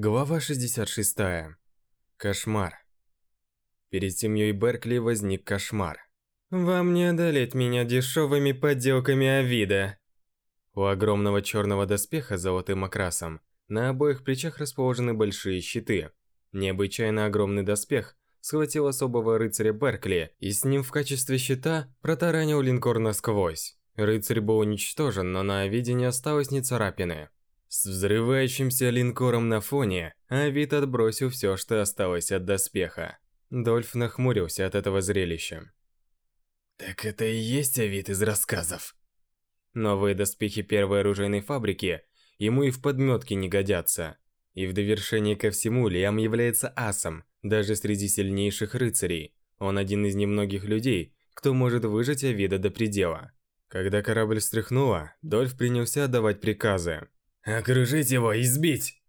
Глава 66. Кошмар. Перед семьей Беркли возник кошмар. «Вам не одолеть меня дешевыми подделками Авида!» У огромного черного доспеха с золотым окрасом на обоих плечах расположены большие щиты. Необычайно огромный доспех схватил особого рыцаря Беркли и с ним в качестве щита протаранил линкор насквозь. Рыцарь был уничтожен, но на Авиде не осталось ни царапины. С взрывающимся линкором на фоне, Авид отбросил все, что осталось от доспеха. Дольф нахмурился от этого зрелища. Так это и есть Авид из рассказов. Новые доспехи первой оружейной фабрики ему и в подметке не годятся. И в довершение ко всему Лиам является асом, даже среди сильнейших рыцарей. Он один из немногих людей, кто может выжить Авида до предела. Когда корабль стряхнуло, Дольф принялся отдавать приказы. Окружить его и сбить.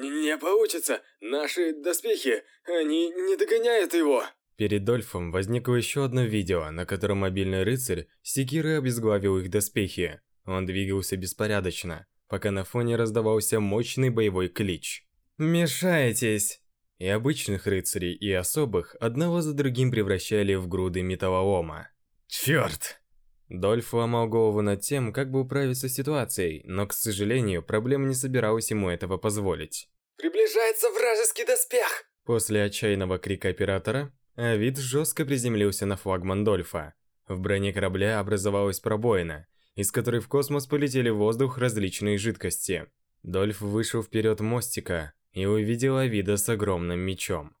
Не получится. Наши доспехи, они не догоняют его. Перед Дольфом возникло еще одно видео, на котором мобильный рыцарь секирой обезглавил их доспехи. Он двигался беспорядочно, пока на фоне раздавался мощный боевой клич. «Мешаетесь!» И обычных рыцарей, и особых одного за другим превращали в груды металлолома. Черт! Дольф ломал голову над тем, как бы управиться с ситуацией, но, к сожалению, проблема не собиралась ему этого позволить. «Приближается вражеский доспех!» После отчаянного крика оператора, Авид жестко приземлился на флагман Дольфа. В броне корабля образовалась пробоина, из которой в космос полетели в воздух различные жидкости. Дольф вышел вперед мостика и увидел Авида с огромным мечом.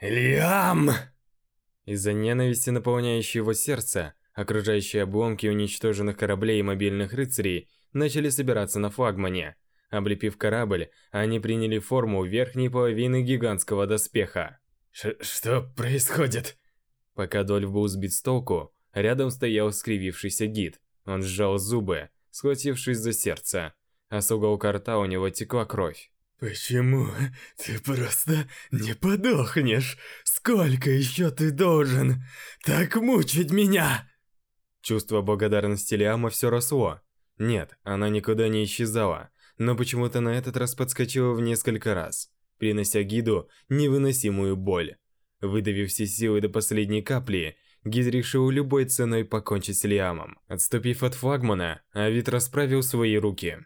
Лиам! Из-за ненависти, наполняющей его сердце, Окружающие обломки уничтоженных кораблей и мобильных рыцарей начали собираться на флагмане. Облепив корабль, они приняли форму верхней половины гигантского доспеха. Ш что происходит? Пока Дольф был сбит с толку, рядом стоял скривившийся гид. Он сжал зубы, схватившись за сердце, а с уголка рта у него текла кровь. «Почему ты просто не подохнешь? Сколько еще ты должен так мучить меня?» Чувство благодарности Лиама все росло. Нет, она никуда не исчезала, но почему-то на этот раз подскочила в несколько раз, принося гиду невыносимую боль. Выдавив все силы до последней капли, гид решил любой ценой покончить с Лиамом. Отступив от флагмана, Авид расправил свои руки.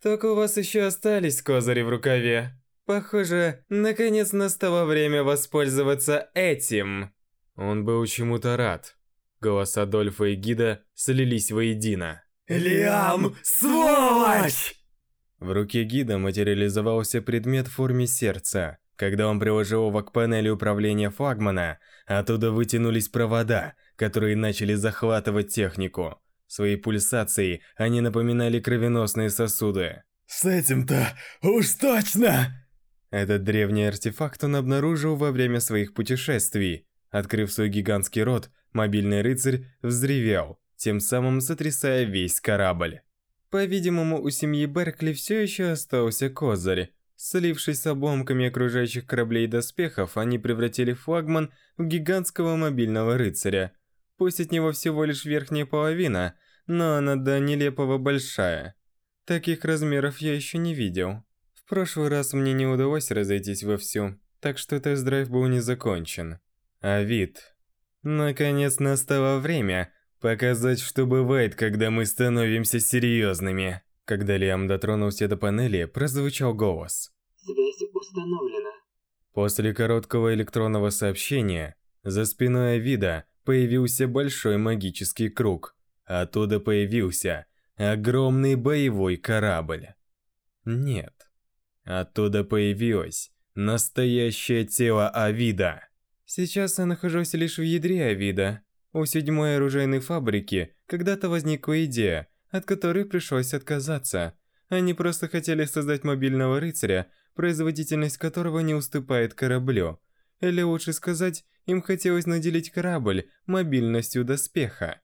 «Так у вас еще остались козыри в рукаве. Похоже, наконец настало время воспользоваться этим». Он был чему-то рад. Голоса Дольфа и Гида слились воедино. «Лиам, сволочь!» В руке Гида материализовался предмет в форме сердца. Когда он приложил его к панели управления флагмана, оттуда вытянулись провода, которые начали захватывать технику. Своей пульсацией они напоминали кровеносные сосуды. «С этим-то уж точно!» Этот древний артефакт он обнаружил во время своих путешествий. Открыв свой гигантский рот, Мобильный рыцарь взревел, тем самым сотрясая весь корабль. По-видимому, у семьи Беркли все еще остался козырь. Слившись с обломками окружающих кораблей и доспехов, они превратили флагман в гигантского мобильного рыцаря. Пусть от него всего лишь верхняя половина, но она до нелепого большая. Таких размеров я еще не видел. В прошлый раз мне не удалось разойтись вовсю, так что тест-драйв был не закончен. А вид... Наконец настало время показать, что бывает, когда мы становимся серьезными. Когда Лиам дотронулся до панели, прозвучал голос. Связь установлена. После короткого электронного сообщения, за спиной Авида появился большой магический круг. Оттуда появился огромный боевой корабль. Нет. Оттуда появилось настоящее тело Авида. Сейчас я нахожусь лишь в ядре Авида. У седьмой оружейной фабрики когда-то возникла идея, от которой пришлось отказаться. Они просто хотели создать мобильного рыцаря, производительность которого не уступает кораблю. Или лучше сказать, им хотелось наделить корабль мобильностью доспеха.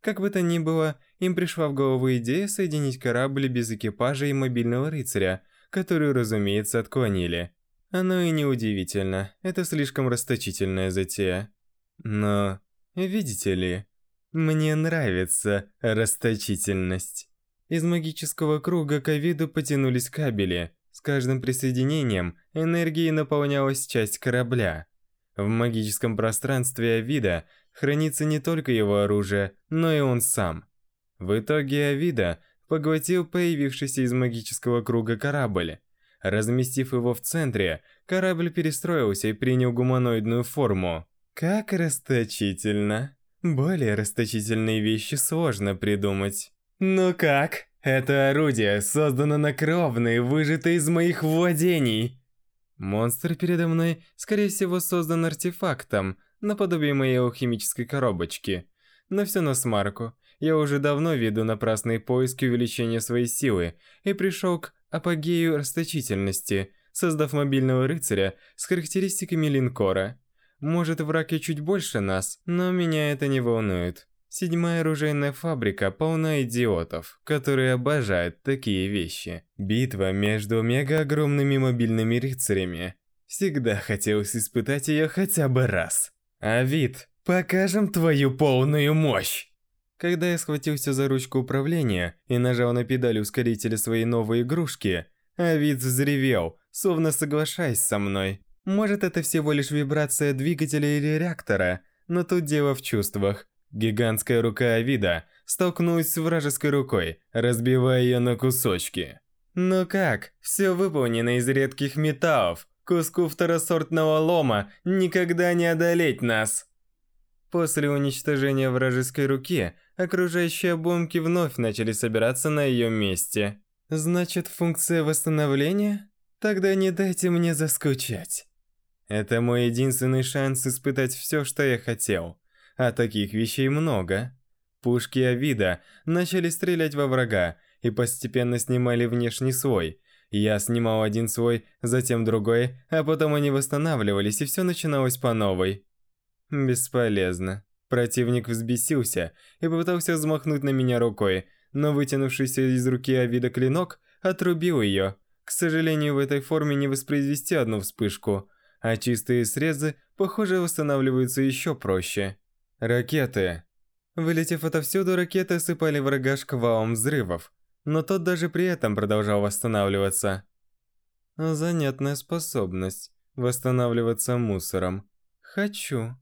Как бы то ни было, им пришла в голову идея соединить корабль без экипажа и мобильного рыцаря, которую, разумеется, отклонили. Оно и не удивительно, это слишком расточительная затея. Но, видите ли, мне нравится расточительность. Из магического круга к Авиду потянулись кабели. С каждым присоединением энергией наполнялась часть корабля. В магическом пространстве Авида хранится не только его оружие, но и он сам. В итоге Авида поглотил появившийся из магического круга корабль. Разместив его в центре, корабль перестроился и принял гуманоидную форму. Как расточительно. Более расточительные вещи сложно придумать. Ну как? Это орудие создано на кровной, выжато из моих владений. Монстр передо мной, скорее всего, создан артефактом, наподобие моей алхимической коробочки. Но все на смарку. Я уже давно веду напрасные поиски увеличения своей силы и пришел к апогею расточительности, создав мобильного рыцаря с характеристиками линкора. Может, враг и чуть больше нас, но меня это не волнует. Седьмая оружейная фабрика полна идиотов, которые обожают такие вещи. Битва между мега-огромными мобильными рыцарями. Всегда хотелось испытать ее хотя бы раз. Авид, покажем твою полную мощь! Когда я схватился за ручку управления и нажал на педаль ускорителя своей новой игрушки, Авид взревел, словно соглашаясь со мной. Может это всего лишь вибрация двигателя или реактора, но тут дело в чувствах. Гигантская рука Авида столкнулась с вражеской рукой, разбивая ее на кусочки. Ну как, все выполнено из редких металлов. Куску второсортного лома никогда не одолеть нас. После уничтожения вражеской руки, окружающие обломки вновь начали собираться на ее месте. Значит, функция восстановления? Тогда не дайте мне заскучать. Это мой единственный шанс испытать все, что я хотел а таких вещей много. Пушки Авида начали стрелять во врага и постепенно снимали внешний слой. Я снимал один слой, затем другой, а потом они восстанавливались и все начиналось по новой. Бесполезно. Противник взбесился и попытался взмахнуть на меня рукой, но вытянувшийся из руки Авида клинок отрубил ее. К сожалению, в этой форме не воспроизвести одну вспышку, а чистые срезы, похоже, восстанавливаются еще проще. Ракеты. Вылетев отовсюду, ракеты осыпали врага шквалом взрывов, но тот даже при этом продолжал восстанавливаться. Занятная способность восстанавливаться мусором. Хочу.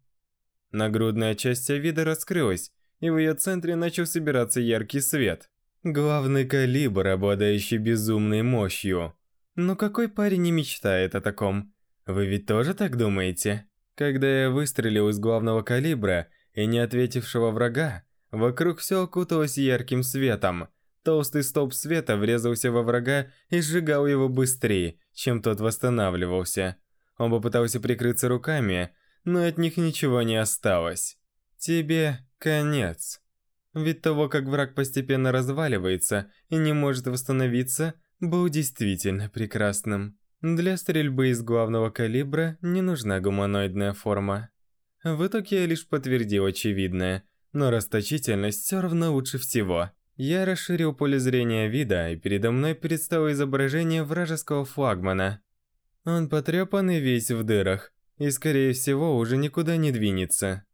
Нагрудная часть вида раскрылась, и в ее центре начал собираться яркий свет. Главный калибр, обладающий безумной мощью. Но какой парень не мечтает о таком? Вы ведь тоже так думаете? Когда я выстрелил из главного калибра, и не ответившего врага, вокруг все окуталось ярким светом. Толстый столб света врезался во врага и сжигал его быстрее, чем тот восстанавливался. Он попытался прикрыться руками, но от них ничего не осталось. Тебе конец. Вид того, как враг постепенно разваливается и не может восстановиться, был действительно прекрасным. Для стрельбы из главного калибра не нужна гуманоидная форма. В итоге я лишь подтвердил очевидное, но расточительность все равно лучше всего. Я расширил поле зрения вида, и передо мной предстало изображение вражеского флагмана. Он потрепан и весь в дырах, и скорее всего уже никуда не двинется.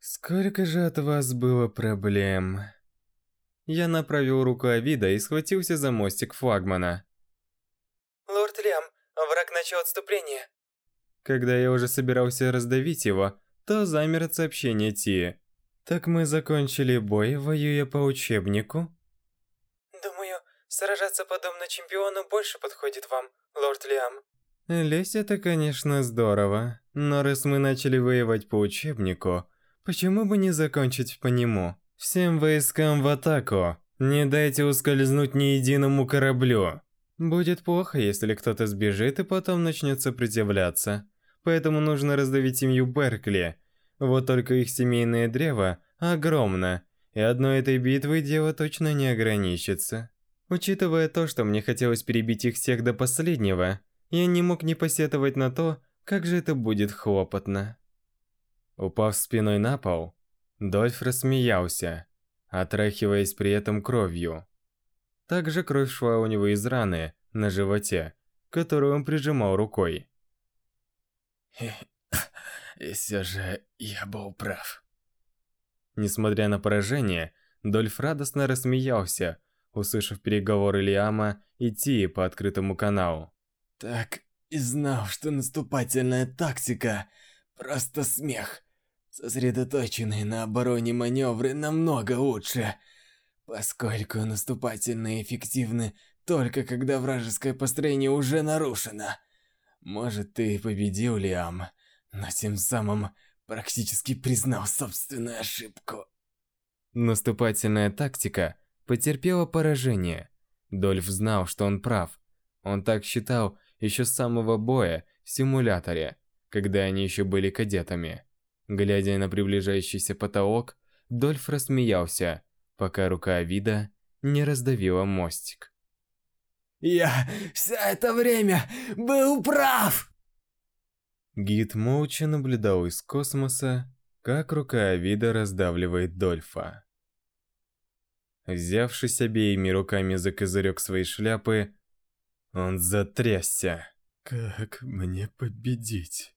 Сколько же от вас было проблем? Я направил руку Авида и схватился за мостик флагмана. Лорд Лиам, враг начал отступление. Когда я уже собирался раздавить его, то замер от сообщения Ти. «Так мы закончили бой, воюя по учебнику?» «Думаю, сражаться подобно чемпиону больше подходит вам, лорд Лиам». Лезть это, конечно, здорово, но раз мы начали воевать по учебнику, почему бы не закончить по нему? Всем войскам в атаку! Не дайте ускользнуть ни единому кораблю! Будет плохо, если кто-то сбежит и потом начнет сопротивляться поэтому нужно раздавить семью Беркли. Вот только их семейное древо огромно, и одной этой битвой дело точно не ограничится. Учитывая то, что мне хотелось перебить их всех до последнего, я не мог не посетовать на то, как же это будет хлопотно. Упав спиной на пол, Дольф рассмеялся, отрахиваясь при этом кровью. Также кровь шла у него из раны на животе, которую он прижимал рукой. И все же я был прав. Несмотря на поражение, Дольф радостно рассмеялся, услышав переговоры Лиама и Тии по открытому каналу. Так и знал, что наступательная тактика – просто смех. Сосредоточенные на обороне маневры намного лучше, поскольку наступательные эффективны только когда вражеское построение уже нарушено. Может, ты победил, Лиам, но тем самым практически признал собственную ошибку. Наступательная тактика потерпела поражение. Дольф знал, что он прав. Он так считал еще с самого боя в симуляторе, когда они еще были кадетами. Глядя на приближающийся потолок, Дольф рассмеялся, пока рука Вида не раздавила мостик. «Я все это время был прав!» Гид молча наблюдал из космоса, как рука Авида раздавливает Дольфа. Взявшись обеими руками за козырек своей шляпы, он затрясся. «Как мне победить?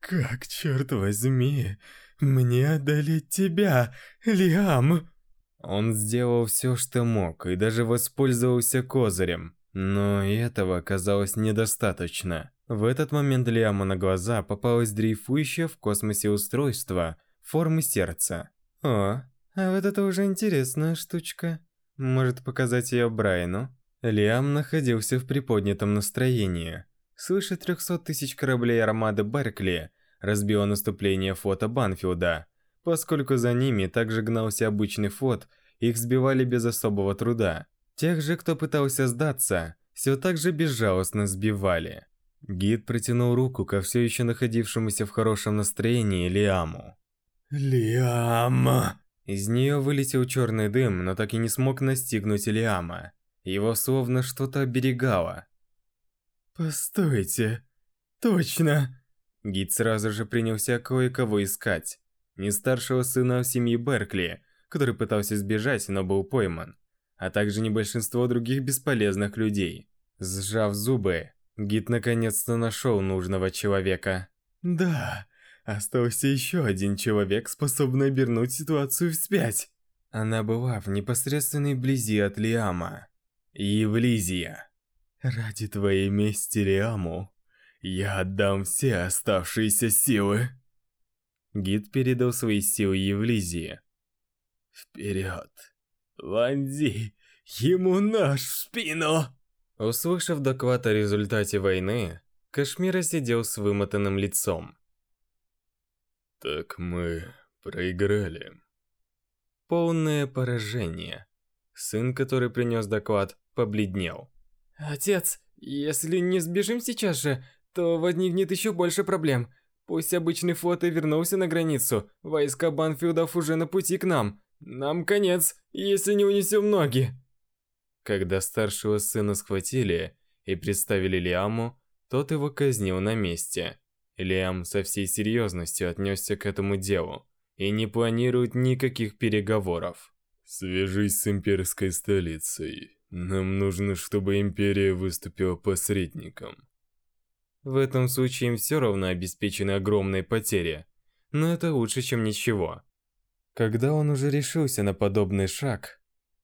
Как, черт возьми, мне одолеть тебя, Лиам?» Он сделал все, что мог, и даже воспользовался козырем. Но этого оказалось недостаточно. В этот момент Лиаму на глаза попалось дрейфующее в космосе устройство формы сердца. О, а вот это уже интересная штучка. Может показать ее Брайану? Лиам находился в приподнятом настроении. Свыше 300 тысяч кораблей армады Баркли разбило наступление флота Банфилда. Поскольку за ними также гнался обычный флот, их сбивали без особого труда. Тех же, кто пытался сдаться, все так же безжалостно сбивали. Гид протянул руку ко все еще находившемуся в хорошем настроении Лиаму. «Лиам!» Из нее вылетел черный дым, но так и не смог настигнуть Лиама. Его словно что-то оберегало. «Постойте, точно!» Гид сразу же принялся кое-кого искать. Не старшего сына в семье Беркли, который пытался сбежать, но был пойман, а также не большинство других бесполезных людей. Сжав зубы, гид наконец-то нашел нужного человека. «Да, Остался еще один человек, способный обернуть ситуацию вспять. Она была в непосредственной близи от Лиама. Евлизия. Ради твоей мести Лиаму, я отдам все оставшиеся силы. Гид передал свои силы Евлизии. Вперед. Вонзи ему нож в спину. Услышав доклад о результате войны, Кашмира сидел с вымотанным лицом. Так мы проиграли. Полное поражение. Сын, который принес доклад, побледнел. Отец, если не сбежим сейчас же, то возникнет еще больше проблем. Пусть обычный флот и вернулся на границу, войска Банфилдов уже на пути к нам. Нам конец, если не унесем ноги. Когда старшего сына схватили и представили Лиаму, тот его казнил на месте. Лиам со всей серьезностью отнесся к этому делу и не планирует никаких переговоров. «Свяжись с имперской столицей. Нам нужно, чтобы империя выступила посредником». В этом случае им все равно обеспечены огромные потери, но это лучше, чем ничего. Когда он уже решился на подобный шаг,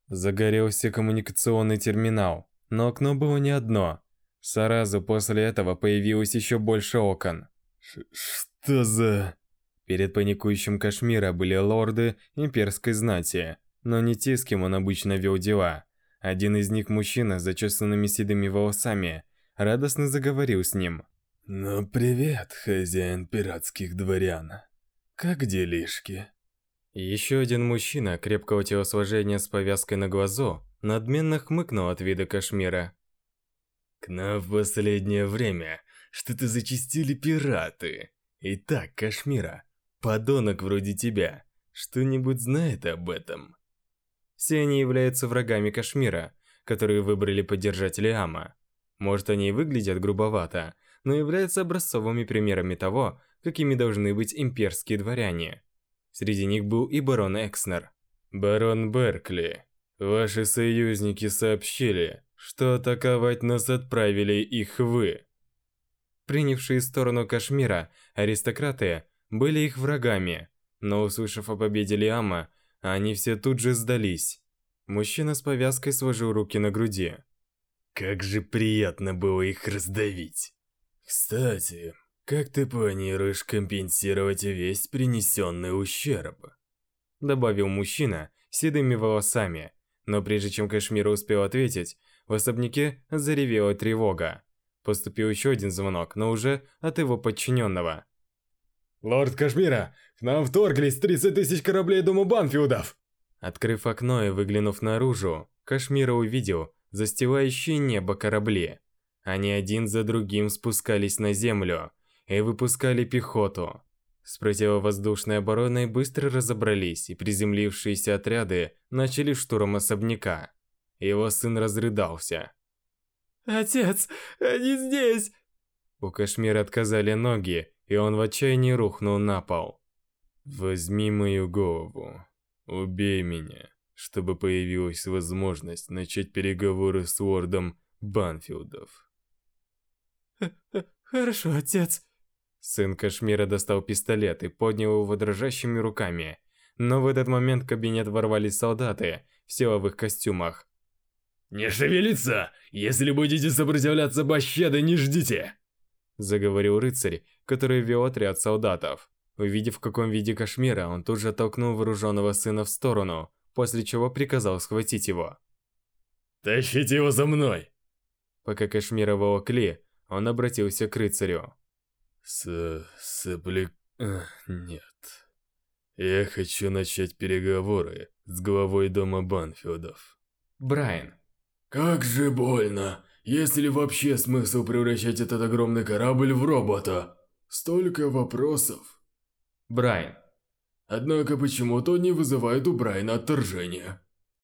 загорелся коммуникационный терминал, но окно было не одно. Сразу после этого появилось еще больше окон. Ш что за... Перед паникующим Кашмира были лорды имперской знати, но не те, с кем он обычно вел дела. Один из них, мужчина с зачесанными седыми волосами, радостно заговорил с ним. «Ну, привет, хозяин пиратских дворян. Как делишки?» Еще один мужчина крепкого телосложения с повязкой на глазу надменно хмыкнул от вида Кашмира. «К нам в последнее время что-то зачистили пираты. Итак, Кашмира, подонок вроде тебя, что-нибудь знает об этом? Все они являются врагами Кашмира, которые выбрали поддержать Лиама. Может, они и выглядят грубовато, но являются образцовыми примерами того, какими должны быть имперские дворяне. Среди них был и барон Экснер. «Барон Беркли, ваши союзники сообщили, что атаковать нас отправили их вы принявшие сторону Кашмира, аристократы, были их врагами. Но услышав о победе Лиама, они все тут же сдались. Мужчина с повязкой сложил руки на груди. Как же приятно было их раздавить. Кстати, как ты планируешь компенсировать весь принесенный ущерб? Добавил мужчина седыми волосами. Но прежде чем Кашмира успел ответить, в особняке заревела тревога. Поступил еще один звонок, но уже от его подчиненного. «Лорд Кашмира, к нам вторглись 30 тысяч кораблей Дома Банфилдов!» Открыв окно и выглянув наружу, Кашмира увидел застилающие небо корабли. Они один за другим спускались на землю и выпускали пехоту. С противовоздушной обороной быстро разобрались, и приземлившиеся отряды начали штурм особняка. Его сын разрыдался. «Отец, они здесь!» У Кашмира отказали ноги, и он в отчаянии рухнул на пол. «Возьми мою голову. Убей меня, чтобы появилась возможность начать переговоры с лордом Банфилдов». «Хорошо, отец». Сын Кашмира достал пистолет и поднял его дрожащими руками. Но в этот момент в кабинет ворвались солдаты в силовых костюмах. «Не шевелиться! Если будете сопротивляться пощады, не ждите!» Заговорил рыцарь, который вел отряд солдатов. Увидев, в каком виде Кашмира, он тут же толкнул вооруженного сына в сторону, после чего приказал схватить его. «Тащите его за мной!» Пока Кашмира волокли, он обратился к рыцарю. С... сопли... нет. Я хочу начать переговоры с главой дома Банфилдов. Брайан. Как же больно. Есть ли вообще смысл превращать этот огромный корабль в робота? Столько вопросов. Брайан. Однако почему-то не вызывает у Брайана отторжения.